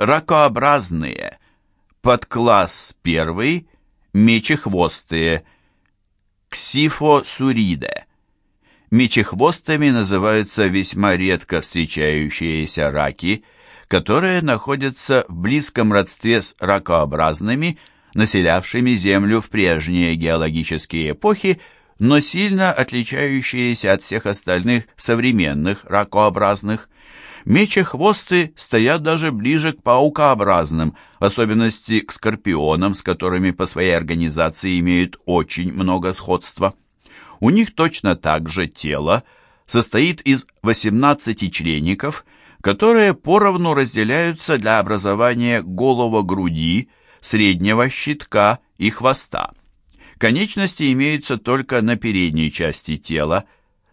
Ракообразные. Подкласс первый. Мечехвостые. Ксифосуриде. Мечехвостами называются весьма редко встречающиеся раки, которые находятся в близком родстве с ракообразными, населявшими Землю в прежние геологические эпохи, но сильно отличающиеся от всех остальных современных ракообразных. Мечехвосты стоят даже ближе к паукообразным, в особенности к скорпионам, с которыми по своей организации имеют очень много сходства. У них точно так же тело состоит из 18 члеников, которые поровну разделяются для образования голого-груди, среднего щитка и хвоста. Конечности имеются только на передней части тела,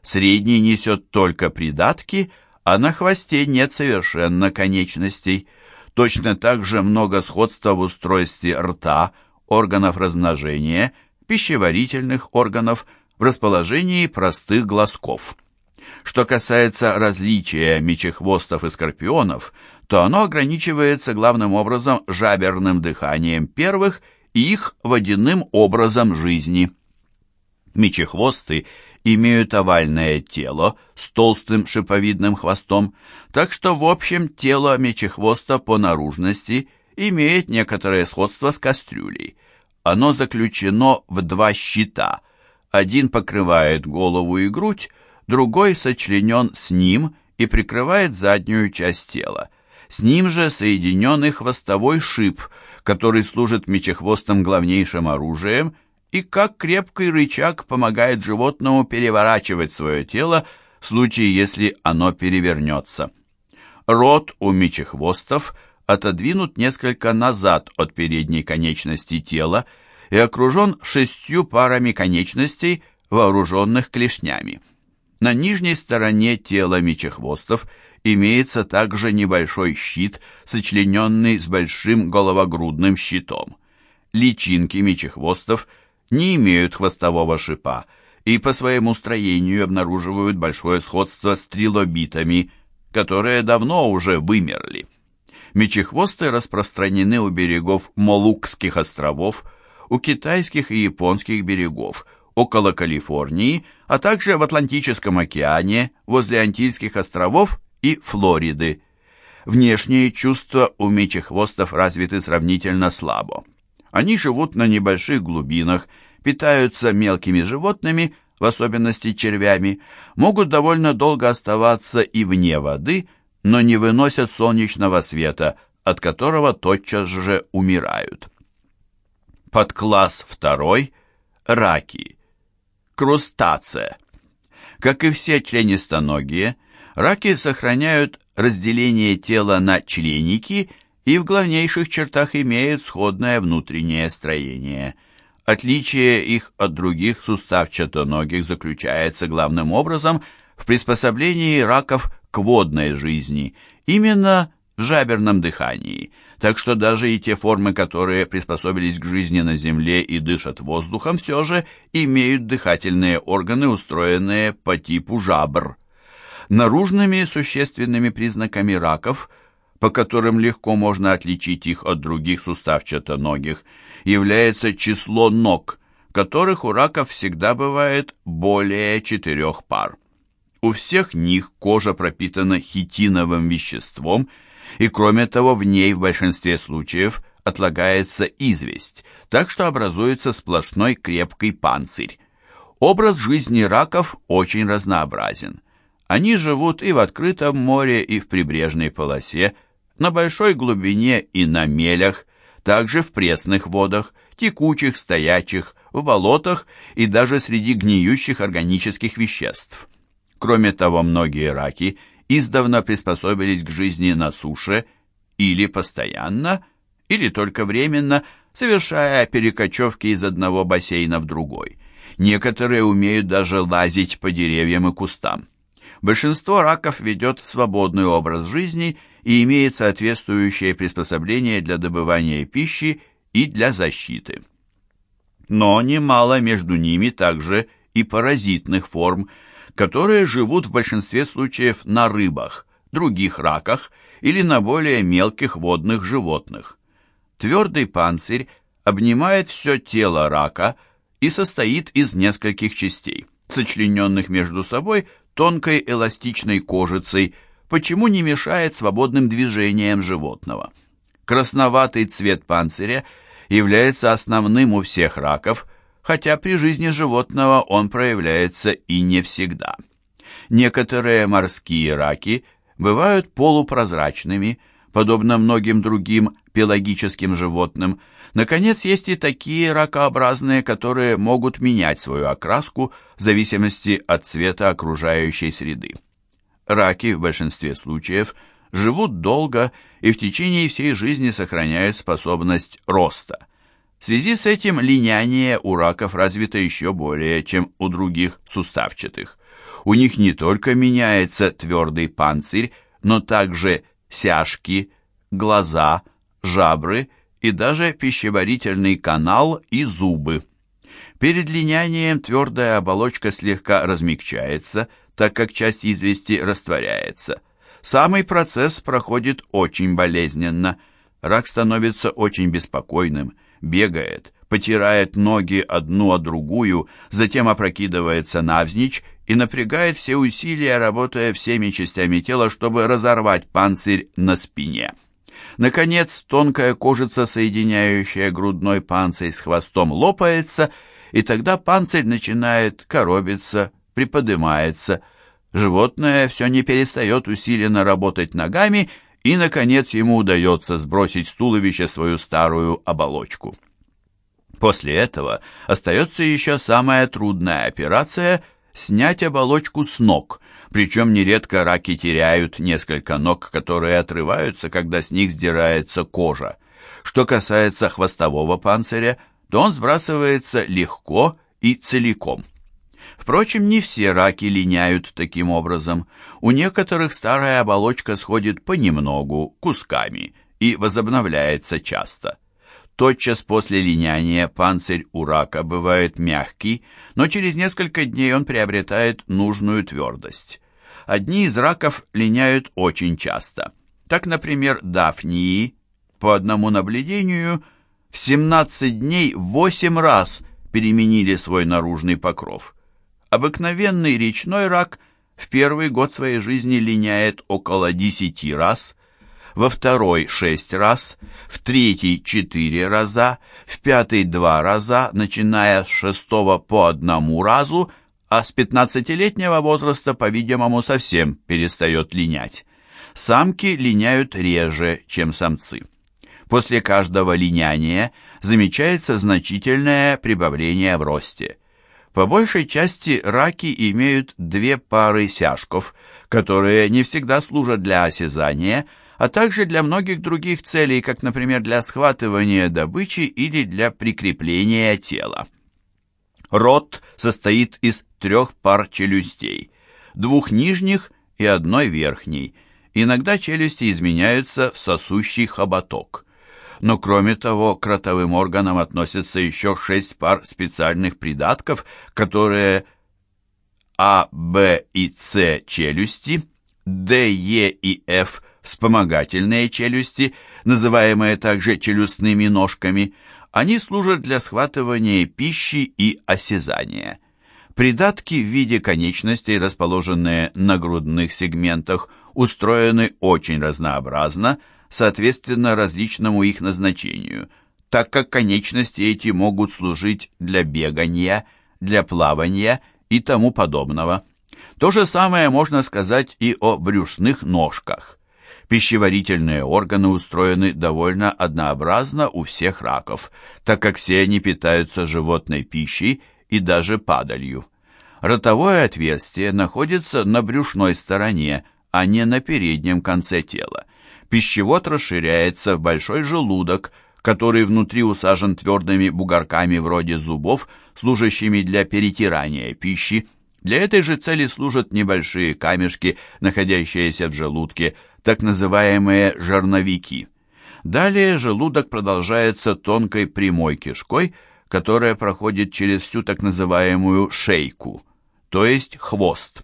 средний несет только придатки, а на хвосте нет совершенно конечностей. Точно так же много сходства в устройстве рта, органов размножения, пищеварительных органов, в расположении простых глазков. Что касается различия мечехвостов и скорпионов, то оно ограничивается главным образом жаберным дыханием первых и их водяным образом жизни. Мечехвосты имеют овальное тело с толстым шиповидным хвостом, так что в общем тело мечехвоста по наружности имеет некоторое сходство с кастрюлей. Оно заключено в два щита – один покрывает голову и грудь, другой сочленен с ним и прикрывает заднюю часть тела. С ним же соединен и хвостовой шип, который служит мечехвостом главнейшим оружием и как крепкий рычаг помогает животному переворачивать свое тело в случае, если оно перевернется. Рот у мечехвостов отодвинут несколько назад от передней конечности тела, и окружен шестью парами конечностей, вооруженных клешнями. На нижней стороне тела мечехвостов имеется также небольшой щит, сочлененный с большим головогрудным щитом. Личинки мечехвостов не имеют хвостового шипа и по своему строению обнаруживают большое сходство с трилобитами, которые давно уже вымерли. Мечехвосты распространены у берегов Молукских островов, у китайских и японских берегов, около Калифорнии, а также в Атлантическом океане, возле Антильских островов и Флориды. Внешние чувства у мечехвостов развиты сравнительно слабо. Они живут на небольших глубинах, питаются мелкими животными, в особенности червями, могут довольно долго оставаться и вне воды, но не выносят солнечного света, от которого тотчас же умирают. Подкласс второй – раки. Крустация. Как и все членистоногие, раки сохраняют разделение тела на членики и в главнейших чертах имеют сходное внутреннее строение. Отличие их от других суставчатоногих заключается главным образом в приспособлении раков к водной жизни, именно в жаберном дыхании – так что даже и те формы, которые приспособились к жизни на Земле и дышат воздухом, все же имеют дыхательные органы, устроенные по типу жабр. Наружными существенными признаками раков, по которым легко можно отличить их от других суставчатоногих, является число ног, которых у раков всегда бывает более четырех пар. У всех них кожа пропитана хитиновым веществом – и кроме того в ней в большинстве случаев отлагается известь, так что образуется сплошной крепкий панцирь. Образ жизни раков очень разнообразен. Они живут и в открытом море, и в прибрежной полосе, на большой глубине и на мелях, также в пресных водах, текучих, стоячих, в болотах и даже среди гниющих органических веществ. Кроме того, многие раки – издавна приспособились к жизни на суше или постоянно, или только временно, совершая перекочевки из одного бассейна в другой. Некоторые умеют даже лазить по деревьям и кустам. Большинство раков ведет свободный образ жизни и имеет соответствующее приспособление для добывания пищи и для защиты. Но немало между ними также и паразитных форм – которые живут в большинстве случаев на рыбах, других раках или на более мелких водных животных. Твердый панцирь обнимает все тело рака и состоит из нескольких частей, сочлененных между собой тонкой эластичной кожицей, почему не мешает свободным движениям животного. Красноватый цвет панциря является основным у всех раков, хотя при жизни животного он проявляется и не всегда. Некоторые морские раки бывают полупрозрачными, подобно многим другим пелагическим животным. Наконец, есть и такие ракообразные, которые могут менять свою окраску в зависимости от цвета окружающей среды. Раки в большинстве случаев живут долго и в течение всей жизни сохраняют способность роста. В связи с этим линяние у раков развито еще более, чем у других суставчатых. У них не только меняется твердый панцирь, но также сяжки, глаза, жабры и даже пищеварительный канал и зубы. Перед линянием твердая оболочка слегка размягчается, так как часть извести растворяется. Самый процесс проходит очень болезненно. Рак становится очень беспокойным, бегает, потирает ноги одну о другую, затем опрокидывается навзничь и напрягает все усилия, работая всеми частями тела, чтобы разорвать панцирь на спине. Наконец, тонкая кожица, соединяющая грудной панцирь с хвостом, лопается, и тогда панцирь начинает коробиться, приподнимается. Животное все не перестает усиленно работать ногами, и, наконец, ему удается сбросить с туловища свою старую оболочку. После этого остается еще самая трудная операция – снять оболочку с ног, причем нередко раки теряют несколько ног, которые отрываются, когда с них сдирается кожа. Что касается хвостового панциря, то он сбрасывается легко и целиком. Впрочем, не все раки линяют таким образом. У некоторых старая оболочка сходит понемногу, кусками, и возобновляется часто. Тотчас после линяния панцирь у рака бывает мягкий, но через несколько дней он приобретает нужную твердость. Одни из раков линяют очень часто. Так, например, дафнии, по одному наблюдению, в 17 дней 8 раз переменили свой наружный покров. Обыкновенный речной рак в первый год своей жизни линяет около 10 раз – во второй шесть раз, в третий четыре раза, в пятый два раза, начиная с шестого по одному разу, а с пятнадцатилетнего возраста, по-видимому, совсем перестает линять. Самки линяют реже, чем самцы. После каждого линяния замечается значительное прибавление в росте. По большей части раки имеют две пары сяжков, которые не всегда служат для осязания, а также для многих других целей, как, например, для схватывания добычи или для прикрепления тела. Рот состоит из трех пар челюстей, двух нижних и одной верхней. Иногда челюсти изменяются в сосущий хоботок. Но кроме того, к ротовым органам относятся еще шесть пар специальных придатков, которые А, Б и С челюсти, Д, Е и Ф вспомогательные челюсти, называемые также челюстными ножками, они служат для схватывания пищи и осязания. Придатки в виде конечностей, расположенные на грудных сегментах, устроены очень разнообразно, соответственно различному их назначению, так как конечности эти могут служить для бегания, для плавания и тому подобного. То же самое можно сказать и о брюшных ножках. Пищеварительные органы устроены довольно однообразно у всех раков, так как все они питаются животной пищей и даже падалью. Ротовое отверстие находится на брюшной стороне, а не на переднем конце тела. Пищевод расширяется в большой желудок, который внутри усажен твердыми бугорками вроде зубов, служащими для перетирания пищи. Для этой же цели служат небольшие камешки, находящиеся в желудке, так называемые жерновики. Далее желудок продолжается тонкой прямой кишкой, которая проходит через всю так называемую шейку, то есть хвост.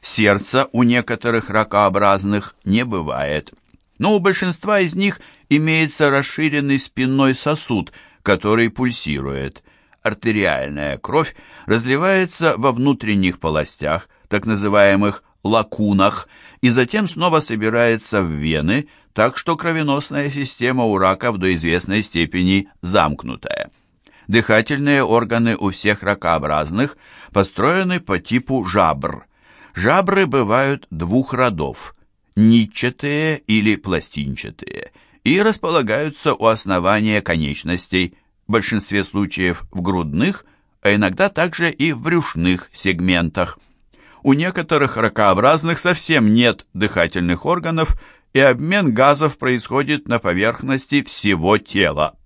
Сердца у некоторых ракообразных не бывает. но у большинства из них имеется расширенный спинной сосуд, который пульсирует. Артериальная кровь разливается во внутренних полостях, так называемых лакунах, и затем снова собирается в вены, так что кровеносная система у раков до известной степени замкнутая. Дыхательные органы у всех ракообразных построены по типу жабр. Жабры бывают двух родов – нитчатые или пластинчатые, и располагаются у основания конечностей, в большинстве случаев в грудных, а иногда также и в брюшных сегментах. У некоторых ракообразных совсем нет дыхательных органов, и обмен газов происходит на поверхности всего тела.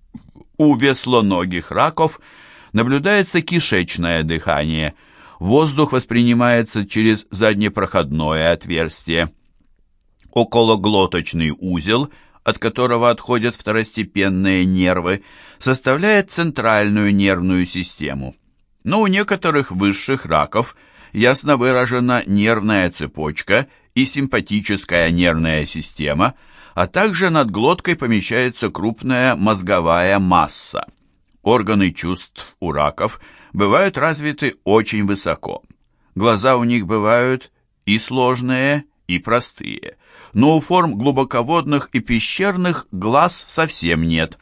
У веслоногих раков наблюдается кишечное дыхание. Воздух воспринимается через заднепроходное отверстие. Окологлоточный узел, от которого отходят второстепенные нервы, составляет центральную нервную систему. Но у некоторых высших раков ясно выражена нервная цепочка и симпатическая нервная система – а также над глоткой помещается крупная мозговая масса. Органы чувств у раков бывают развиты очень высоко. Глаза у них бывают и сложные, и простые, но у форм глубоководных и пещерных глаз совсем нет.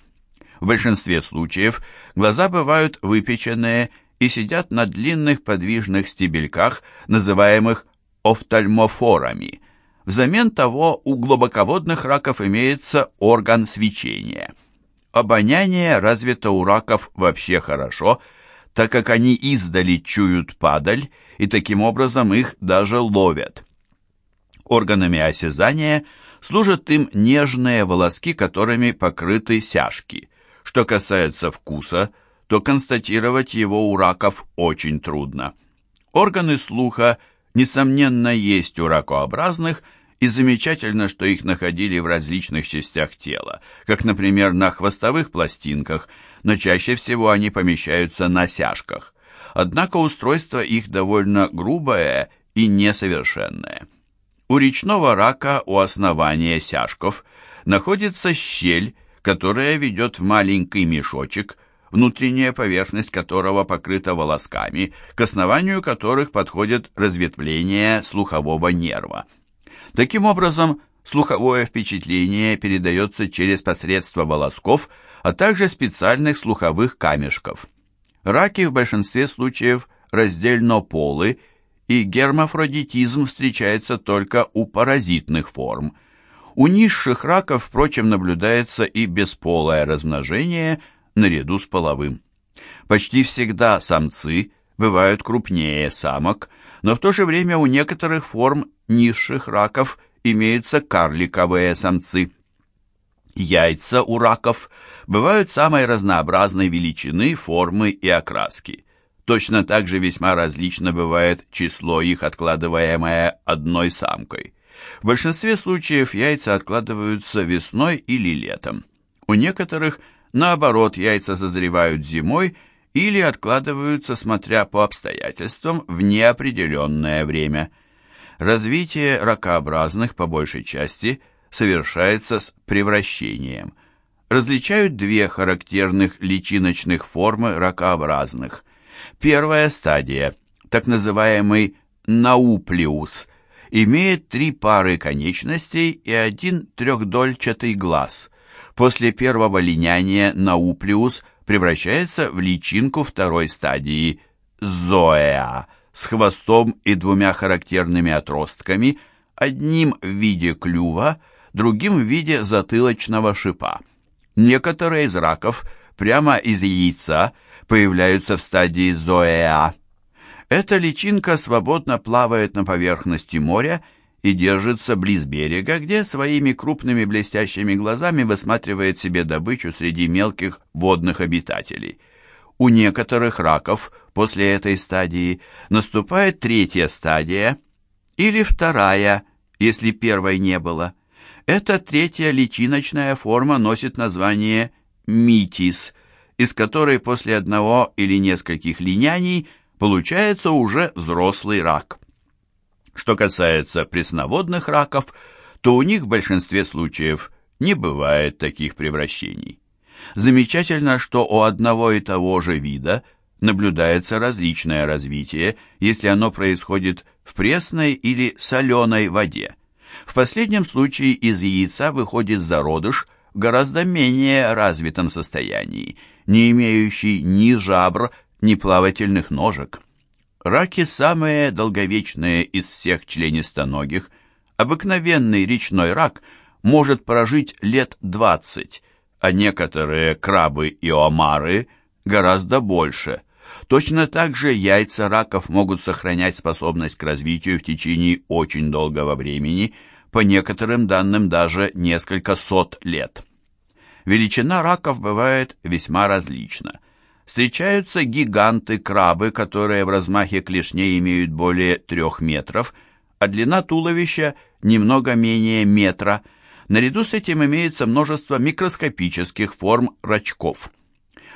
В большинстве случаев глаза бывают выпеченные и сидят на длинных подвижных стебельках, называемых офтальмофорами – Взамен того у глубоководных раков имеется орган свечения. Обоняние развито у раков вообще хорошо, так как они издали чуют падаль и таким образом их даже ловят. Органами осязания служат им нежные волоски, которыми покрыты сяжки. Что касается вкуса, то констатировать его у раков очень трудно. Органы слуха, несомненно, есть у ракообразных – и замечательно, что их находили в различных частях тела, как, например, на хвостовых пластинках, но чаще всего они помещаются на сяжках. Однако устройство их довольно грубое и несовершенное. У речного рака у основания сяжков находится щель, которая ведет в маленький мешочек, внутренняя поверхность которого покрыта волосками, к основанию которых подходят разветвления слухового нерва. Таким образом, слуховое впечатление передается через посредство волосков, а также специальных слуховых камешков. Раки в большинстве случаев раздельно полы, и гермафродитизм встречается только у паразитных форм. У низших раков, впрочем, наблюдается и бесполое размножение наряду с половым. Почти всегда самцы бывают крупнее самок, но в то же время у некоторых форм низших раков имеются карликовые самцы. Яйца у раков бывают самой разнообразной величины, формы и окраски. Точно так же весьма различно бывает число их, откладываемое одной самкой. В большинстве случаев яйца откладываются весной или летом. У некоторых, наоборот, яйца созревают зимой или откладываются, смотря по обстоятельствам, в неопределенное время – Развитие ракообразных по большей части совершается с превращением. Различают две характерных личиночных формы ракообразных. Первая стадия, так называемый науплиус, имеет три пары конечностей и один трехдольчатый глаз. После первого линяния науплиус превращается в личинку второй стадии – зоэа – с хвостом и двумя характерными отростками, одним в виде клюва, другим в виде затылочного шипа. Некоторые из раков прямо из яйца появляются в стадии зоэа. Эта личинка свободно плавает на поверхности моря и держится близ берега, где своими крупными блестящими глазами высматривает себе добычу среди мелких водных обитателей. У некоторых раков после этой стадии наступает третья стадия или вторая, если первой не было. Эта третья личиночная форма носит название митис, из которой после одного или нескольких линяний получается уже взрослый рак. Что касается пресноводных раков, то у них в большинстве случаев не бывает таких превращений. Замечательно, что у одного и того же вида наблюдается различное развитие, если оно происходит в пресной или соленой воде. В последнем случае из яйца выходит зародыш в гораздо менее развитом состоянии, не имеющий ни жабр, ни плавательных ножек. Раки самые долговечные из всех членистоногих. Обыкновенный речной рак может прожить лет 20, а некоторые крабы и омары гораздо больше. Точно так же яйца раков могут сохранять способность к развитию в течение очень долгого времени, по некоторым данным даже несколько сот лет. Величина раков бывает весьма различна. Встречаются гиганты-крабы, которые в размахе клешней имеют более трех метров, а длина туловища немного менее метра. Наряду с этим имеется множество микроскопических форм рачков.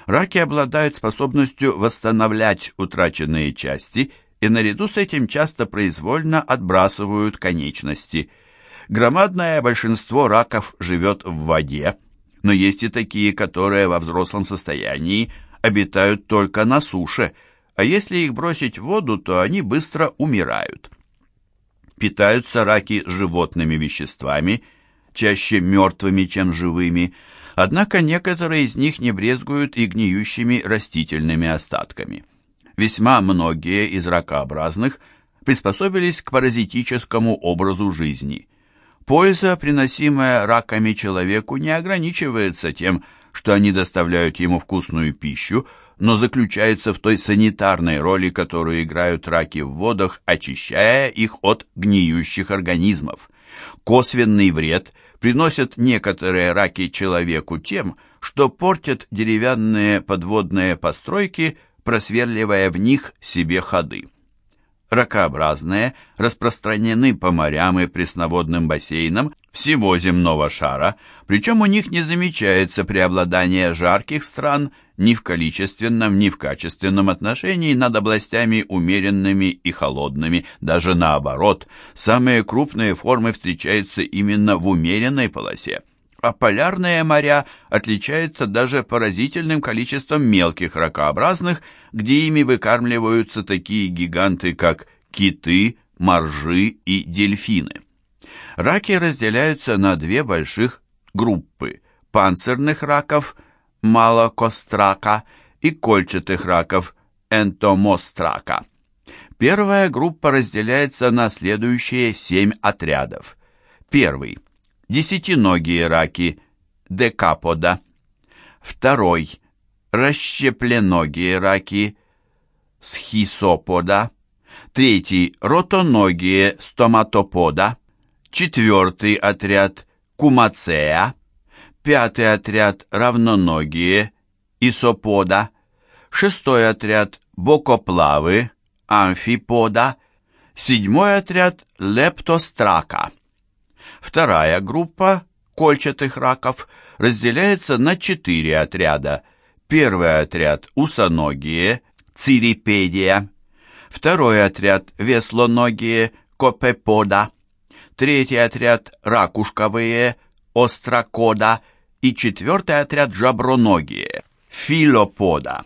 Раки обладают способностью восстанавливать утраченные части и наряду с этим часто произвольно отбрасывают конечности. Громадное большинство раков живет в воде, но есть и такие, которые во взрослом состоянии обитают только на суше, а если их бросить в воду, то они быстро умирают. Питаются раки животными веществами, чаще мертвыми, чем живыми, однако некоторые из них не брезгуют и гниющими растительными остатками. Весьма многие из ракообразных приспособились к паразитическому образу жизни. Польза, приносимая раками человеку, не ограничивается тем, что они доставляют ему вкусную пищу, но заключается в той санитарной роли, которую играют раки в водах, очищая их от гниющих организмов. Косвенный вред приносят некоторые раки человеку тем, что портят деревянные подводные постройки, просверливая в них себе ходы ракообразные, распространены по морям и пресноводным бассейнам всего земного шара, причем у них не замечается преобладание жарких стран ни в количественном, ни в качественном отношении над областями умеренными и холодными, даже наоборот, самые крупные формы встречаются именно в умеренной полосе а полярные моря отличаются даже поразительным количеством мелких ракообразных, где ими выкармливаются такие гиганты, как киты, моржи и дельфины. Раки разделяются на две больших группы – панцирных раков – малокострака и кольчатых раков – энтомострака. Первая группа разделяется на следующие семь отрядов. Первый – десятиногие раки, декапода. Второй – расщепленогие раки, схисопода. Третий – ротоногие стоматопода. Четвертый отряд – кумацея. Пятый отряд – равноногие, исопода. Шестой отряд – бокоплавы, амфипода. Седьмой отряд – лептострака. Вторая группа кольчатых раков разделяется на четыре отряда. Первый отряд – усоногие, цирипедия. Второй отряд – веслоногие, копепода. Третий отряд – ракушковые, острокода. И четвертый отряд – жаброногие, филопода.